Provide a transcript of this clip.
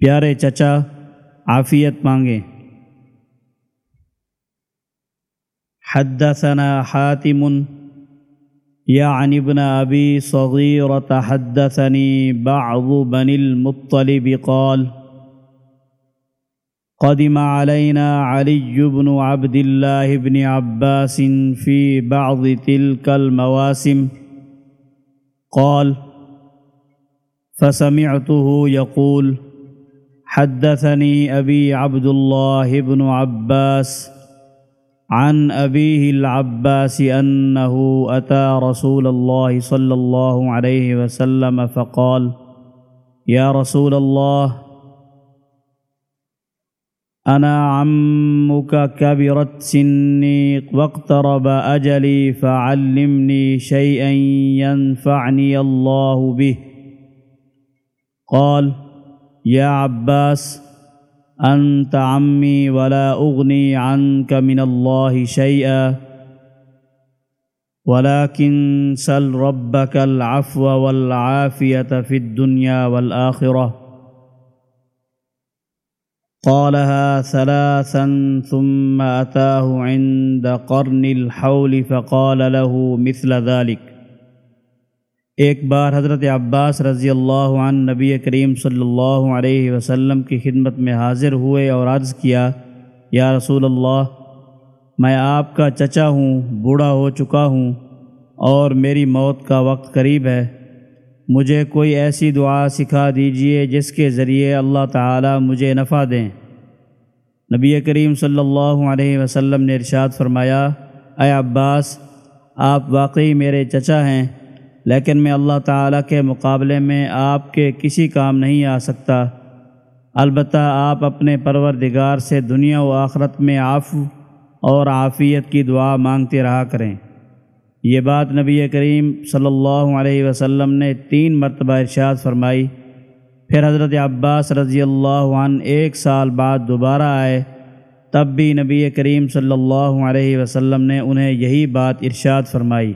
प्यारे चचा आफ़ियत मांगे حدثنا حاتم يعني ابن أبي صغيرة حدثني بعض بني المطلب قال قدم علينا علي بن عبد الله بن عباس في بعض تلك المواسم قال فسمعته يقول حدثني أبي عبد الله بن عباس عن أبيه العباس أنه أتى رسول الله صلى الله عليه وسلم فقال يا رسول الله أنا عمك كبرت سني واقترب أجلي فعلمني شيئا ينفعني الله به. قال يا عباس أنت عمي ولا أغني عنك من الله شيئا ولكن سل ربك العفو والعافية في الدنيا والآخرة. قالها ثلاثا ثم أتاه عند قرن الحول فقال له مثل ذلك. ایک بار حضرت عباس رضی اللہ عنہ نبی کریم صلی اللہ علیہ وسلم کی خدمت میں حاضر ہوئے اور عرض کیا، یا رسول اللہ، میں آپ کا چچا ہوں، بوڑھا ہو چکا ہوں اور میری موت کا وقت قریب ہے۔ مجھے کوئی ایسی دعا سکھا دیجیے جس کے ذریعے اللہ تعالی مجھے نفع دیں۔ نبی کریم صلی اللہ علیہ وسلم نے ارشاد فرمایا، اے عباس، آپ واقعی میرے چچا ہیں لیکن میں اللہ تعالیٰ کے مقابلے میں آپ کے کسی کام نہیں آ سکتا۔ البتہ آپ اپنے پروردگار سے دنیا و آخرت میں عفو اور عافیت کی دعا مانگتے رہا کریں۔ یہ بات نبی کریم صلی اللہ علیہ وسلم نے تین مرتبہ ارشاد فرمائی۔ پھر حضرت عباس رضی اللہ عنہ ایک سال بعد دوبارہ آئے۔ تب بھی نبی کریم صلی اللہ علیہ وسلم نے انہیں یہی بات ارشاد فرمائی۔